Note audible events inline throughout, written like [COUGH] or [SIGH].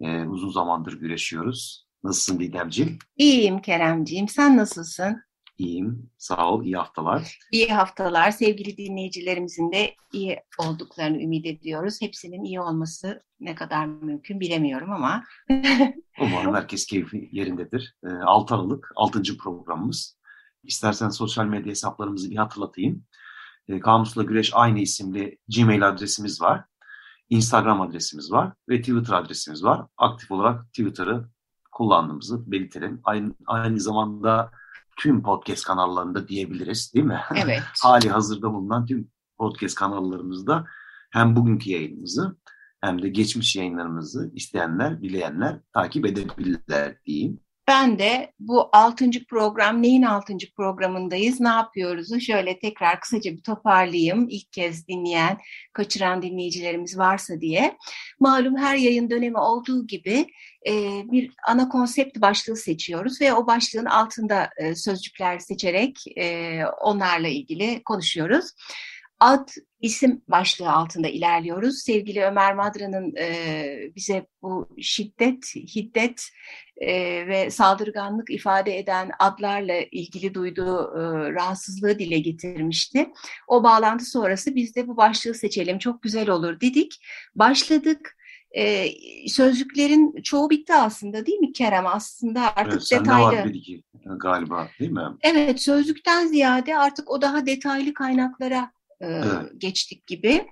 Ee, uzun zamandır güreşiyoruz. Nasılsın Didemciğim? İyiyim Keremciğim. Sen nasılsın? İyiyim. Sağ ol. İyi haftalar. İyi haftalar. Sevgili dinleyicilerimizin de iyi olduklarını ümit ediyoruz. Hepsinin iyi olması ne kadar mümkün bilemiyorum ama. [LAUGHS] Umarım herkes keyfi yerindedir. 6 ee, Aralık 6. programımız. İstersen sosyal medya hesaplarımızı bir hatırlatayım. Ee, Kamusla Güreş aynı isimli Gmail adresimiz var. Instagram adresimiz var ve Twitter adresimiz var. Aktif olarak Twitter'ı kullandığımızı belirtelim. Aynı, aynı zamanda tüm podcast kanallarında diyebiliriz değil mi? [LAUGHS] Evet. Hali hazırda bulunan tüm podcast kanallarımızda hem bugünkü yayınımızı hem de geçmiş yayınlarımızı isteyenler, bileyenler takip edebilirler diyeyim. Ben de bu altıncı program, neyin altıncı programındayız, ne yapıyoruzu şöyle tekrar kısaca bir toparlayayım. İlk kez dinleyen, kaçıran dinleyicilerimiz varsa diye. Malum her yayın dönemi olduğu gibi e, bir ana konsept başlığı seçiyoruz ve o başlığın altında e, sözcükler seçerek e, onlarla ilgili konuşuyoruz ad isim başlığı altında ilerliyoruz. Sevgili Ömer Madra'nın e, bize bu şiddet, hiddet e, ve saldırganlık ifade eden adlarla ilgili duyduğu e, rahatsızlığı dile getirmişti. O bağlantı sonrası biz de bu başlığı seçelim çok güzel olur dedik. Başladık. Ee, sözcüklerin çoğu bitti aslında değil mi Kerem? Aslında artık evet, detaylı. Var bir iki galiba değil mi? Evet sözlükten ziyade artık o daha detaylı kaynaklara evet. geçtik gibi.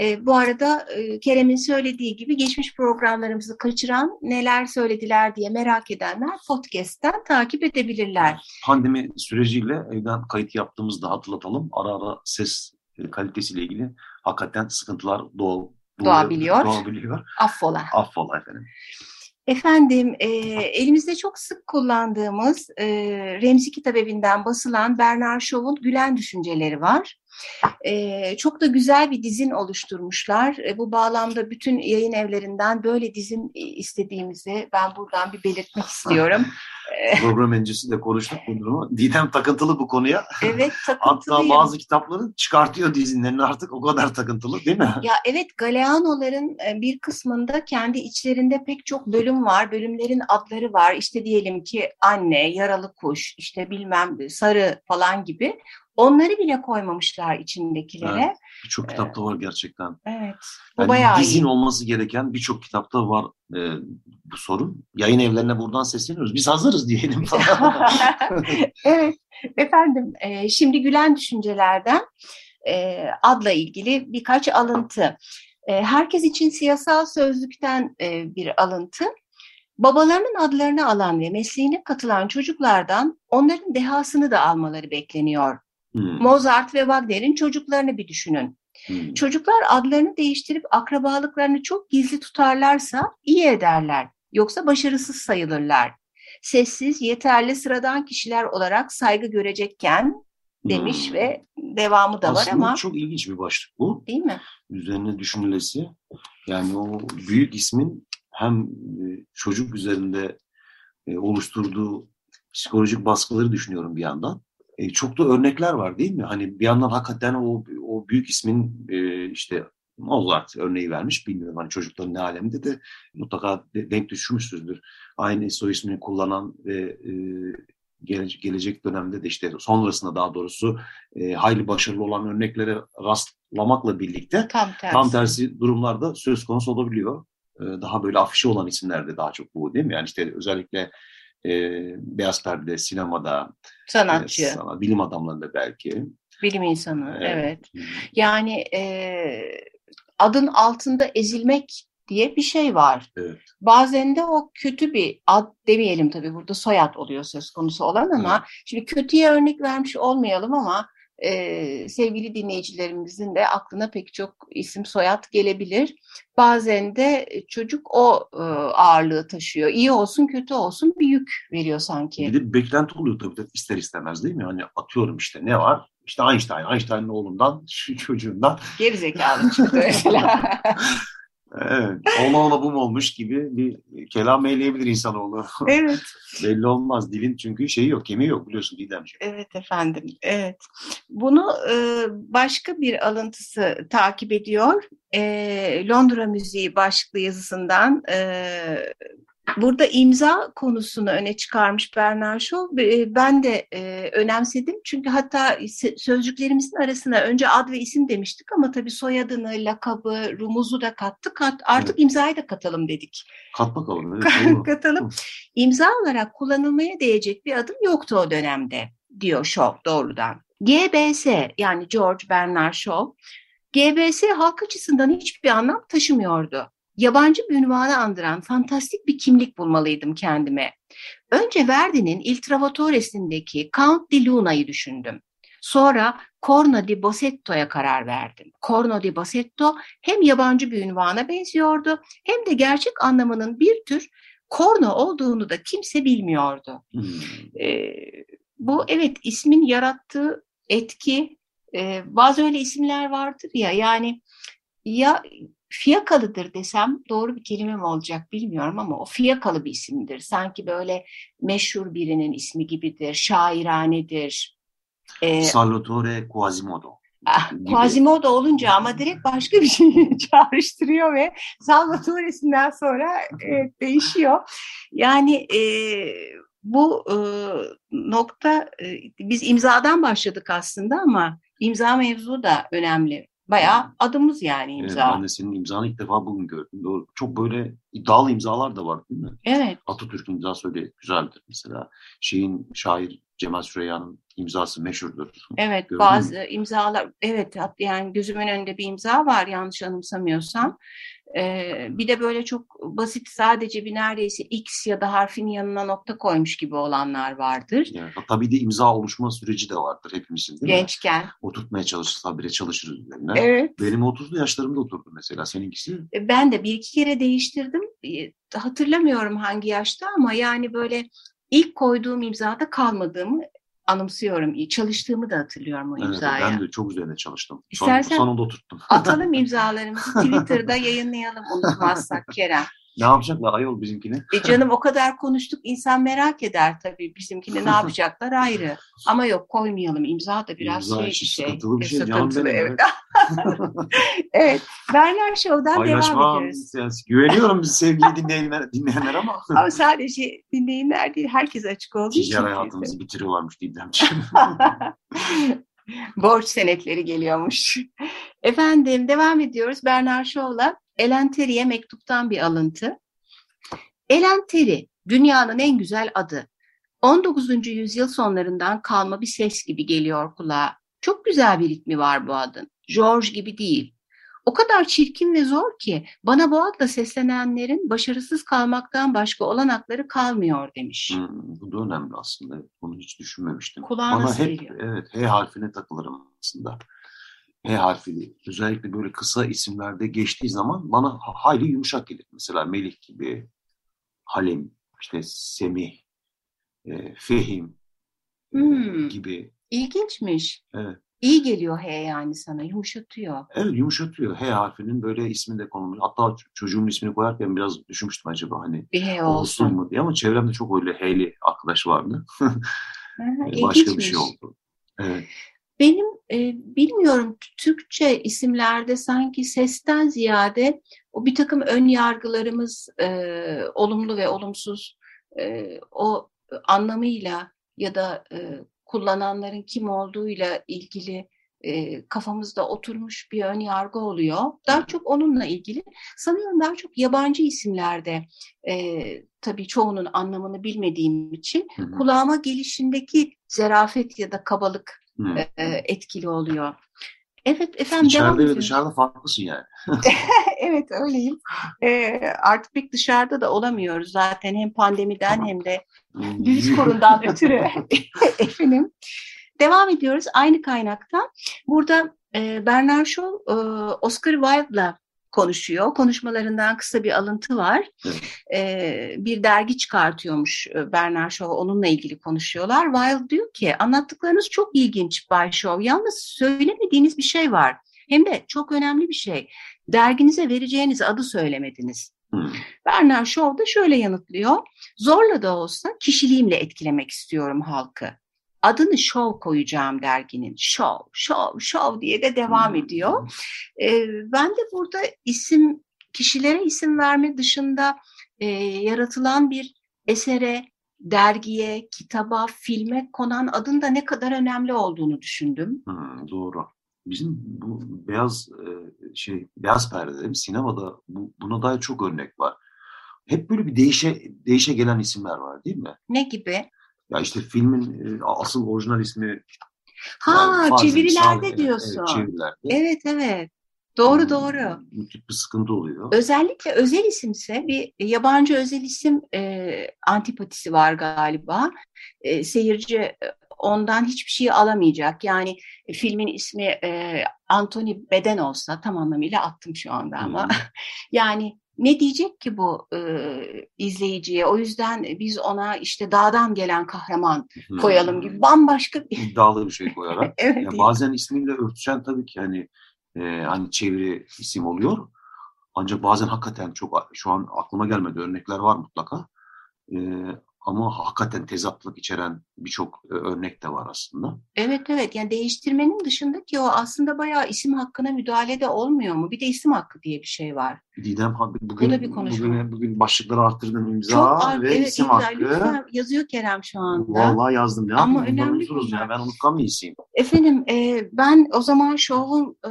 E, bu arada e, Kerem'in söylediği gibi geçmiş programlarımızı kaçıran neler söylediler diye merak edenler podcast'ten takip edebilirler. Pandemi süreciyle evden kayıt yaptığımızda hatırlatalım. Ara ara ses kalitesiyle ilgili hakikaten sıkıntılar doğ, doğabiliyor. doğabiliyor. Affola. Affola efendim. Efendim, e, elimizde çok sık kullandığımız e, Remzi Kitap Evi'nden basılan Bernard Shaw'un Gülen Düşünceleri var. E, çok da güzel bir dizin oluşturmuşlar. E, bu bağlamda bütün yayın evlerinden böyle dizin istediğimizi ben buradan bir belirtmek istiyorum. [LAUGHS] Program öncesinde konuştuk bu durumu. Didem takıntılı bu konuya. Evet [LAUGHS] takıntılıyım. Hatta bazı kitapları çıkartıyor dizinlerini artık o kadar takıntılı değil mi? Ya evet Galeano'ların bir kısmında kendi içlerinde pek çok bölüm var. Bölümlerin adları var. İşte diyelim ki anne, yaralı kuş, işte bilmem sarı falan gibi. Onları bile koymamışlar içindekilere. Evet, birçok kitapta var gerçekten. Evet. Bu yani bayağı dizin iyi. olması gereken birçok kitapta var e, bu sorun. Yayın evlerine buradan sesleniyoruz. Biz hazırız diyelim falan. [LAUGHS] evet. Efendim e, şimdi Gülen Düşüncelerden e, adla ilgili birkaç alıntı. E, herkes için siyasal sözlükten e, bir alıntı. Babalarının adlarını alan ve mesleğine katılan çocuklardan onların dehasını da almaları bekleniyor. Hmm. Mozart ve Wagner'in çocuklarını bir düşünün. Hmm. Çocuklar adlarını değiştirip akrabalıklarını çok gizli tutarlarsa iyi ederler. Yoksa başarısız sayılırlar. Sessiz, yeterli, sıradan kişiler olarak saygı görecekken demiş hmm. ve devamı da Aslında var ama. çok ilginç bir başlık bu. Değil mi? Üzerine düşünülesi. Yani o büyük ismin hem e, çocuk üzerinde e, oluşturduğu psikolojik baskıları düşünüyorum bir yandan e, çok da örnekler var değil mi? Hani bir yandan hakikaten o o büyük ismin e, işte Mozart örneği vermiş. Bilmiyorum hani çocukların ne alemde de mutlaka denk düşmüşsüzdür. Aynı soy ismini kullanan ve e, gelecek, gelecek dönemde de işte sonrasında daha doğrusu e, hayli başarılı olan örneklere rastlamakla birlikte tam tersi, tam tersi durumlarda söz konusu olabiliyor. E, daha böyle afişi olan isimlerde daha çok bu değil mi? Yani işte özellikle e, beyaz perdede, sinemada, sanatçı, e, sana, bilim adamlarında belki. Bilim insanı, evet. evet. Yani e, adın altında ezilmek diye bir şey var. Evet. Bazen de o kötü bir ad demeyelim tabii burada soyad oluyor söz konusu olan ama evet. şimdi kötüye örnek vermiş olmayalım ama e, sevgili dinleyicilerimizin de aklına pek çok isim soyad gelebilir. Bazen de çocuk o e, ağırlığı taşıyor. İyi olsun kötü olsun bir yük veriyor sanki. Bir de beklenti oluyor tabii de ister istemez değil mi? Hani atıyorum işte ne var? İşte Einstein, Einstein'ın oğlundan, şu çocuğundan. Gerizekalı çıktı mesela. [LAUGHS] Evet, ola ola bu mu olmuş gibi bir kelam eyleyebilir insanoğlu. Evet. [LAUGHS] Belli olmaz. Dilin çünkü şeyi yok, kemiği yok biliyorsun Didemciğim. Evet efendim, evet. Bunu e, başka bir alıntısı takip ediyor. E, Londra Müziği başlıklı yazısından e, Burada imza konusunu öne çıkarmış Bernard Shaw. Ben de e, önemsedim çünkü hatta sözcüklerimizin arasına önce ad ve isim demiştik ama tabii soyadını, lakabı, rumuzu da kattık. Artık evet. imzayı da katalım dedik. Kat bakalım. Evet, katalım. İmza olarak kullanılmaya değecek bir adım yoktu o dönemde diyor Shaw doğrudan. GBS yani George Bernard Shaw, GBS halk açısından hiçbir anlam taşımıyordu yabancı bir ünvanı andıran fantastik bir kimlik bulmalıydım kendime. Önce Verdi'nin Il Trovatore'sindeki Count di Luna'yı düşündüm. Sonra Corno di Bossetto'ya karar verdim. Corno di Bossetto hem yabancı bir ünvana benziyordu hem de gerçek anlamının bir tür korno olduğunu da kimse bilmiyordu. Hmm. Ee, bu evet ismin yarattığı etki e, bazı öyle isimler vardır ya yani ya fiyakalıdır desem doğru bir kelime mi olacak bilmiyorum ama o fiyakalı bir isimdir. Sanki böyle meşhur birinin ismi gibidir, şairanedir. Ee, Salvatore Quasimodo. Ah, Quasimodo olunca ama direkt başka bir şey [LAUGHS] çağrıştırıyor ve Salvatore'sinden sonra evet, değişiyor. Yani e, bu e, nokta e, biz imzadan başladık aslında ama imza mevzu da önemli. Bayağı adımız yani imza. Evet, ben de senin imzanı ilk defa bugün gördüm. Doğru. Çok böyle iddialı imzalar da var değil mi? Evet. Atatürk imzası öyle güzeldir mesela. Şeyin şair Cemal Süreyya'nın imzası meşhurdur. Evet Gördün bazı mi? imzalar evet yani gözümün önünde bir imza var yanlış anımsamıyorsam. Ee, bir de böyle çok basit sadece bir neredeyse X ya da harfin yanına nokta koymuş gibi olanlar vardır. Yani, hatta bir de imza oluşma süreci de vardır hepimizin değil Gençken. mi? Oturtmaya çalışırsa bile çalışırız üzerine. Evet. Benim 30'lu yaşlarımda oturdu mesela seninkisi. E, ben de bir iki kere değiştirdim. E, hatırlamıyorum hangi yaşta ama yani böyle ilk koyduğum imzada kalmadığımı anımsıyorum. Çalıştığımı da hatırlıyorum o imzaya. Evet, ben de çok üzerine çalıştım. İstersen Son, sonunda oturttum. atalım imzalarımızı [LAUGHS] Twitter'da yayınlayalım unutmazsak Kerem. Ne yapacaklar ayol bizimkini? E canım o kadar konuştuk insan merak eder tabii bizimkini ne [LAUGHS] yapacaklar ayrı. Ama yok koymayalım imza da biraz imza şey bir şey. Sıkıntılı bir şey. Sıkıntılı, evet. evet. [LAUGHS] Bernard Show'dan devam ediyoruz. Yani, güveniyorum sevgili dinleyenler, dinleyenler ama. [LAUGHS] ama sadece dinleyenler değil herkes açık olduğu için. Ticari hayatımızı bitiriyorlarmış Didemciğim. Borç senetleri geliyormuş. Efendim devam ediyoruz Bernard Shaw'la. Ellen Terry'e mektuptan bir alıntı. Ellen Terry, dünyanın en güzel adı. 19. yüzyıl sonlarından kalma bir ses gibi geliyor kulağa. Çok güzel bir ritmi var bu adın. George gibi değil. O kadar çirkin ve zor ki bana bu adla seslenenlerin başarısız kalmaktan başka olanakları kalmıyor demiş. Hmm, bu da önemli aslında. Bunu hiç düşünmemiştim. Kulağına bana hep geliyor. evet H harfine takılırım aslında. H harfi özellikle böyle kısa isimlerde geçtiği zaman bana hayli yumuşak gelir. Mesela Melih gibi, Halim, işte Semih, e, Fehim e, hmm. gibi. İlginçmiş. Evet. İyi geliyor H yani sana, yumuşatıyor. Evet yumuşatıyor. H harfinin böyle isminde konulmuş. Hatta çocuğumun ismini koyarken biraz düşünmüştüm acaba hani bir H olsun mu diye ama çevremde çok öyle H'li arkadaş vardı. [LAUGHS] Başka bir şey oldu. Evet. Benim e, bilmiyorum Türkçe isimlerde sanki sesten ziyade o bir takım ön yargılarımız e, olumlu ve olumsuz e, o anlamıyla ya da e, kullananların kim olduğuyla ilgili e, kafamızda oturmuş bir ön yargı oluyor. Daha çok onunla ilgili. Sanıyorum daha çok yabancı isimlerde e, tabii çoğunun anlamını bilmediğim için hı hı. kulağıma gelişindeki zerafet ya da kabalık e, etkili oluyor. Evet efendim İçeride devam ve dışarıda farklısın yani. [LAUGHS] [LAUGHS] evet öyleyim. Artık pek dışarıda da olamıyoruz zaten hem pandemiden hem de virüs [LAUGHS] korundan ötürü efendim. Devam ediyoruz aynı kaynaktan. Burada e, Bernard Shaw e, Oscar Wilde'la konuşuyor. Konuşmalarından kısa bir alıntı var. Ee, bir dergi çıkartıyormuş e, Bernard Shaw, onunla ilgili konuşuyorlar. Wilde diyor ki anlattıklarınız çok ilginç Bay Shaw. Yalnız söylemediğiniz bir şey var. Hem de çok önemli bir şey. Derginize vereceğiniz adı söylemediniz. Hmm. Bernard Shaw da şöyle yanıtlıyor. Zorla da olsa kişiliğimle etkilemek istiyorum halkı adını Show koyacağım derginin. Show, Show, Show diye de devam hmm. ediyor. E, ben de burada isim, kişilere isim verme dışında e, yaratılan bir esere, dergiye, kitaba, filme konan adın da ne kadar önemli olduğunu düşündüm. Hmm, doğru. Bizim bu beyaz e, şey beyaz perdede sinemada bu, buna dair çok örnek var. Hep böyle bir değişe değişe gelen isimler var değil mi? Ne gibi? Ya işte filmin e, asıl orijinal ismi Ha yani çevirilerde sağ, diyorsun. Evet, çevirilerde. Evet evet. Doğru hmm, doğru. Bu tip bir sıkıntı oluyor. Özellikle özel isimse bir yabancı özel isim e, antipatisi var galiba. E, seyirci e, ondan hiçbir şey alamayacak. Yani e, filmin ismi e, Anthony Beden olsa tam anlamıyla attım şu anda ama. Hmm. [LAUGHS] yani ne diyecek ki bu e, izleyiciye? O yüzden biz ona işte dağdan gelen kahraman koyalım gibi bambaşka bir... iddialı bir şey koyarak. [LAUGHS] evet, ya bazen ismiyle örtüşen tabii ki hani e, hani çeviri isim oluyor. Ancak bazen hakikaten çok şu an aklıma gelmedi örnekler var mutlaka. E, ama hakikaten tezatlık içeren birçok e, örnek de var aslında. Evet evet yani değiştirmenin dışındaki o aslında bayağı isim hakkına müdahale de olmuyor mu? Bir de isim hakkı diye bir şey var. Didem bugün, bir bugün, bugün başlıkları arttırdım imza Çok, ve evet, isim imza, hakkı. Yazıyor Kerem şu anda. Vallahi yazdım. Ne Ama önemli ya ben unutkan bir isim. Efendim e, ben o zaman şovun e,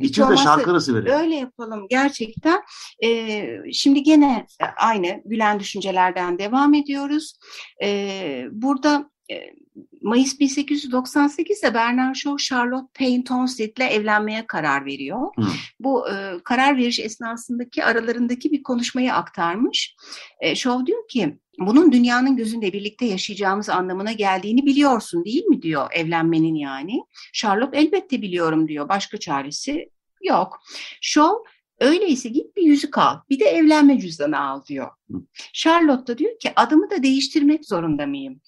İçin de şarkı arası verelim. Öyle yapalım gerçekten. E, şimdi gene aynı Gülen düşüncelerden devam ediyoruz. E, burada e, Mayıs 1898'de Bernard Shaw Charlotte Payne Townsend ile evlenmeye karar veriyor. Hı. Bu e, karar veriş esnasındaki aralarındaki bir konuşmayı aktarmış. E, Shaw diyor ki bunun dünyanın gözünde birlikte yaşayacağımız anlamına geldiğini biliyorsun değil mi diyor evlenmenin yani. Charlotte elbette biliyorum diyor başka çaresi yok. Shaw Öyleyse git bir yüzük al, bir de evlenme cüzdanı al diyor. Charlotte da diyor ki adımı da değiştirmek zorunda mıyım?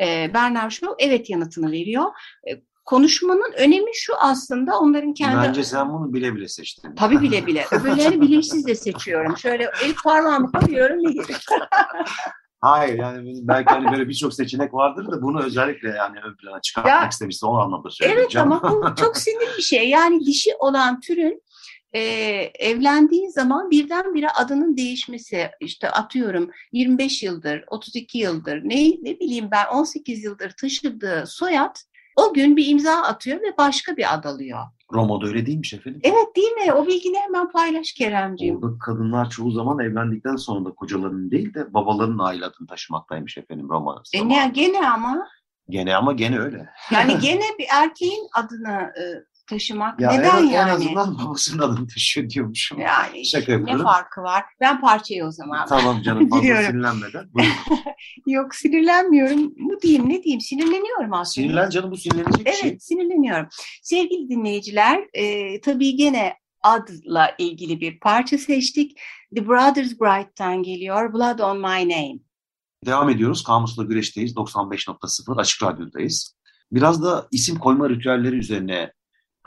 E, Bernard Shaw evet yanıtını veriyor. E, konuşmanın önemi şu aslında onların kendi... Bence sen bunu bile bile seçtin. Tabii bile bile. [LAUGHS] Öbürlerini bilinçsiz de seçiyorum. Şöyle el parmağımı koyuyorum ne. [LAUGHS] Hayır yani belki hani böyle birçok seçenek vardır da bunu özellikle yani ön plana çıkartmak ya, istemiştim o anlamda söyleyeceğim. Evet ama bu çok sinir bir şey. Yani dişi olan türün e, evlendiği zaman birdenbire adının değişmesi işte atıyorum 25 yıldır 32 yıldır ne, ne bileyim ben 18 yıldır taşıdığı soyad o gün bir imza atıyor ve başka bir ad alıyor. Roma'da öyle değilmiş efendim. Evet değil mi? O bilgini hemen paylaş Keremciğim. Orada kadınlar çoğu zaman evlendikten sonra da kocalarının değil de babalarının aile adını taşımaktaymış efendim Roma. E ne, gene ama. Gene ama gene öyle. Yani [LAUGHS] gene bir erkeğin adını e, taşımak. Ya Neden en, yani? En azından [LAUGHS] babasının adını taşıyor diyormuşum. Yani Şaka ne farkı var? Ben parçayı o zaman. Tamam [LAUGHS] canım fazla sinirlenmeden. [LAUGHS] Yok sinirlenmiyorum. Bu diyeyim ne diyeyim sinirleniyorum aslında. Sinirlen canım bu sinirlenecek evet, şey. Evet sinirleniyorum. Sevgili dinleyiciler e, tabii gene adla ilgili bir parça seçtik. The Brothers Bright'tan geliyor. Blood on My Name. Devam ediyoruz. Kamusla Güreş'teyiz. 95.0 Açık Radyo'dayız. Biraz da isim koyma ritüelleri üzerine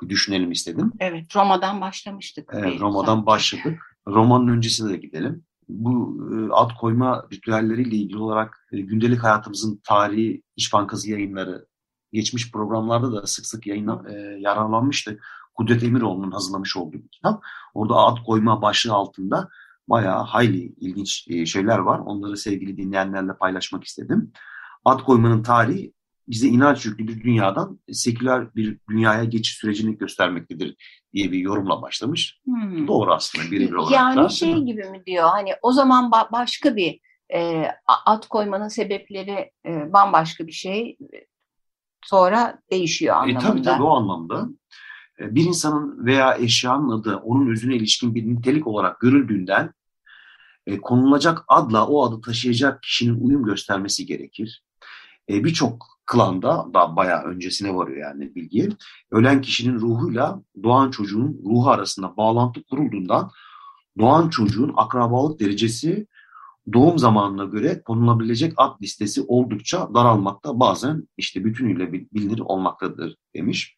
düşünelim istedim. Evet, Roma'dan başlamıştık. Evet, Roma'dan başladık. Roma'nın öncesine de gidelim. Bu e, ad koyma ritüelleriyle ilgili olarak e, gündelik hayatımızın tarihi İş Bankası yayınları geçmiş programlarda da sık sık yayınla, e, yararlanmıştı. Kudret Emiroğlu'nun hazırlamış olduğu bir kitap. Orada ad koyma başlığı altında bayağı hayli ilginç şeyler var. Onları sevgili dinleyenlerle paylaşmak istedim. ad koymanın tarihi bize inanç yüklü bir dünyadan seküler bir dünyaya geçiş sürecini göstermektedir diye bir yorumla başlamış. Hmm. Doğru aslında birebir olarak Yani da, şey gibi mi diyor hani o zaman ba- başka bir e, ad koymanın sebepleri e, bambaşka bir şey sonra değişiyor anlamında. E, tabii tabii o anlamda. E, bir insanın veya eşyanın adı onun özüne ilişkin bir nitelik olarak görüldüğünden e, konulacak adla o adı taşıyacak kişinin uyum göstermesi gerekir. E, Birçok klanda da bayağı öncesine varıyor yani bilgi. Ölen kişinin ruhuyla doğan çocuğun ruhu arasında bağlantı kurulduğundan doğan çocuğun akrabalık derecesi doğum zamanına göre konulabilecek ad listesi oldukça daralmakta bazen işte bütünüyle bilinir olmaktadır demiş.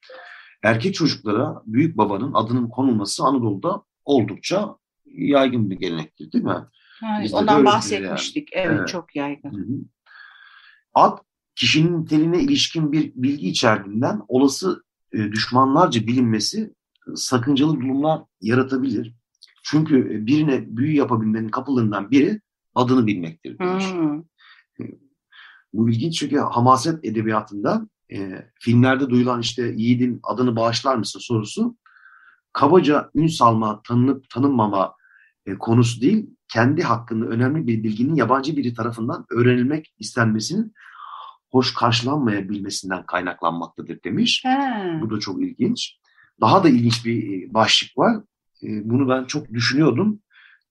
Erkek çocuklara büyük babanın adının konulması Anadolu'da oldukça yaygın bir gelenektir değil mi? Evet, ondan bahsetmiştik. Yani. Evet, evet, çok yaygın. Hı hı. Ad kişinin teline ilişkin bir bilgi içerdiğinden olası e, düşmanlarca bilinmesi sakıncalı durumlar yaratabilir. Çünkü e, birine büyü yapabilmenin kapılarından biri adını bilmektir demiş. Hmm. E, bu ilginç çünkü hamaset edebiyatında e, filmlerde duyulan işte yiğidin adını bağışlar mısın sorusu kabaca ün salma, tanınıp tanınmama e, konusu değil, kendi hakkında önemli bir bilginin yabancı biri tarafından öğrenilmek istenmesinin hoş karşılanmayabilmesinden kaynaklanmaktadır demiş. He. Bu da çok ilginç. Daha da ilginç bir başlık var. Bunu ben çok düşünüyordum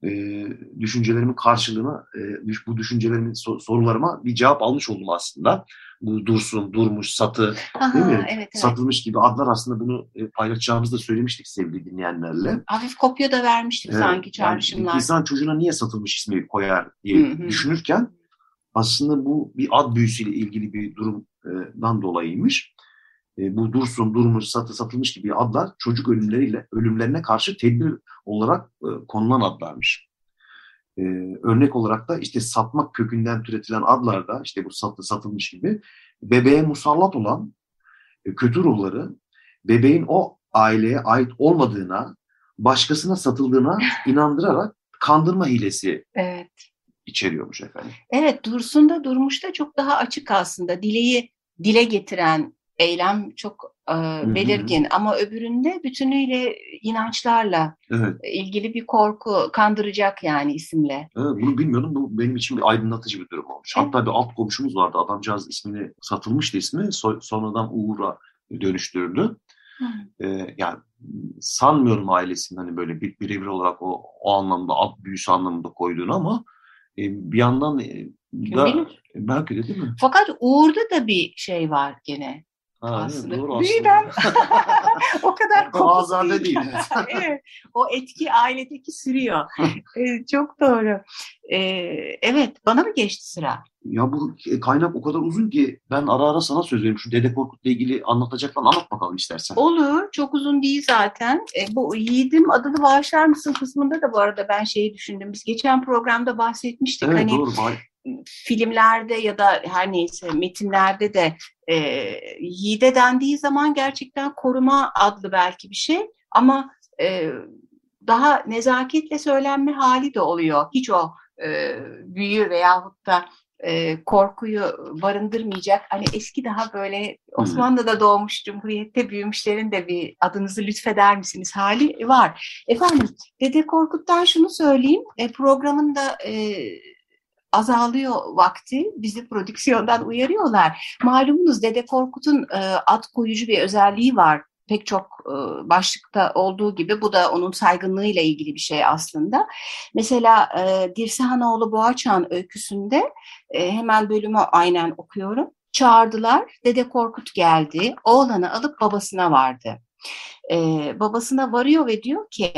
e, düşüncelerimin karşılığına, e, bu düşüncelerimin sorularıma bir cevap almış oldum aslında. Bu dursun, durmuş, satı Aha, değil mi? Evet, evet. Satılmış gibi adlar aslında bunu e, paylaşacağımızı da söylemiştik sevgili dinleyenlerle. Hafif kopya da vermiştik evet, sanki çağrışımlar. Yani insan çocuğuna niye satılmış ismi koyar diye Hı-hı. düşünürken aslında bu bir ad büyüsüyle ilgili bir durumdan dolayıymış. E, bu dursun, durmuş, satı, satılmış gibi adlar çocuk ölümleriyle ölümlerine karşı tedbir olarak e, konulan adlarmış. E, örnek olarak da işte satmak kökünden türetilen adlarda işte bu satı, satılmış gibi bebeğe musallat olan kötü ruhları bebeğin o aileye ait olmadığına, başkasına satıldığına inandırarak kandırma hilesi evet. İçeriyormuş efendim. Evet, Dursun da Durmuş da çok daha açık aslında. Dileği dile getiren eylem çok e, belirgin Hı-hı. ama öbüründe bütünüyle inançlarla evet. ilgili bir korku kandıracak yani isimle. Evet, bunu bilmiyordum. Bu benim için bir aydınlatıcı bir durum olmuş. Evet. Hatta bir alt komşumuz vardı. Adamcağız ismini satılmıştı ismi. So- sonradan Uğur'a dönüştürdü. Ee, yani sanmıyorum ailesinin hani böyle bir birebir olarak o, o anlamda ad büyüsü anlamında koyduğunu ama e, bir yandan e, da, belki de değil mi? Fakat Uğur'da da bir şey var gene. Ha, aslında. Doğru Büyüden [LAUGHS] o kadar kopuk değil. [LAUGHS] evet, o etki ailedeki sürüyor. [LAUGHS] ee, çok doğru. Ee, evet, bana mı geçti sıra? Ya bu kaynak o kadar uzun ki ben ara ara sana söz veriyorum. Şu Dede Korkut'la ilgili anlatacaklar anlat bakalım istersen. Olur. Çok uzun değil zaten. E, bu Yiğidim adını bağışlar mısın kısmında da bu arada ben şeyi düşündüm. Biz geçen programda bahsetmiştik. Evet hani, doğru filmlerde ya da her neyse metinlerde de e, yiğide dendiği zaman gerçekten koruma adlı belki bir şey ama e, daha nezaketle söylenme hali de oluyor. Hiç o e, büyü veyahut da e, korkuyu barındırmayacak. Hani eski daha böyle Osmanlı'da doğmuş, Cumhuriyet'te büyümüşlerin de bir adınızı lütfeder misiniz hali var. Efendim Dede Korkut'tan şunu söyleyeyim. E, programın da e, azalıyor vakti. Bizi prodüksiyondan uyarıyorlar. Malumunuz Dede Korkut'un e, ad koyucu bir özelliği var. Pek çok e, başlıkta olduğu gibi bu da onun saygınlığıyla ilgili bir şey aslında. Mesela e, Dirsehanoğlu Boğaçan öyküsünde e, hemen bölümü aynen okuyorum. Çağırdılar, Dede Korkut geldi, oğlanı alıp babasına vardı. Ee, babasına varıyor ve diyor ki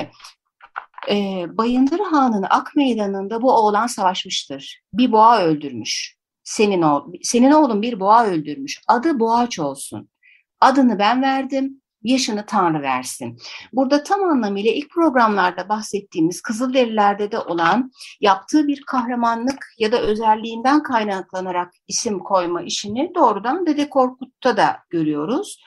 e, Bayındır Han'ın Ak Meydanı'nda bu oğlan savaşmıştır. Bir boğa öldürmüş. Senin, oğ senin oğlun bir boğa öldürmüş. Adı Boğaç olsun. Adını ben verdim, yaşını Tanrı versin. Burada tam anlamıyla ilk programlarda bahsettiğimiz Kızılderililerde de olan yaptığı bir kahramanlık ya da özelliğinden kaynaklanarak isim koyma işini doğrudan Dede Korkut'ta da görüyoruz.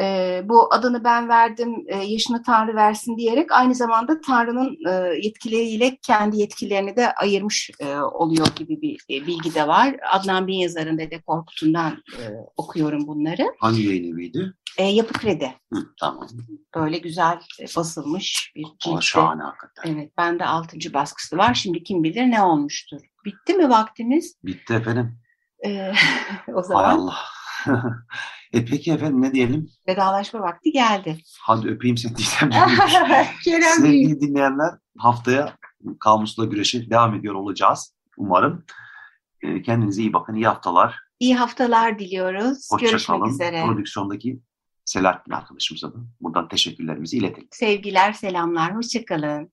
E, bu adını ben verdim, e, yaşını Tanrı versin diyerek aynı zamanda Tanrı'nın e, yetkileriyle kendi yetkilerini de ayırmış e, oluyor gibi bir e, bilgi de var. Adnan Bin yazarın Dede Korkut'undan e, okuyorum bunları. Hangi yayın eviydi? E, Yapı Kredi. Hı, tamam. Böyle güzel e, basılmış bir O ciltte. şahane hakikaten. Evet, bende altıncı baskısı var. Şimdi kim bilir ne olmuştur. Bitti mi vaktimiz? Bitti efendim. E, [LAUGHS] o Hay zaman Allah. E peki efendim ne diyelim? vedalaşma vakti geldi. Hadi öpeyim seni [LAUGHS] Bey. Sevgili dinleyenler haftaya Kamusla Güreş'e devam ediyor olacağız umarım. E, kendinize iyi bakın. iyi haftalar. İyi haftalar diliyoruz. Hoşça Görüşmek kalın. üzere. Prodüksiyondaki Selahattin arkadaşımıza da buradan teşekkürlerimizi iletelim. Sevgiler, selamlar. Hoşçakalın.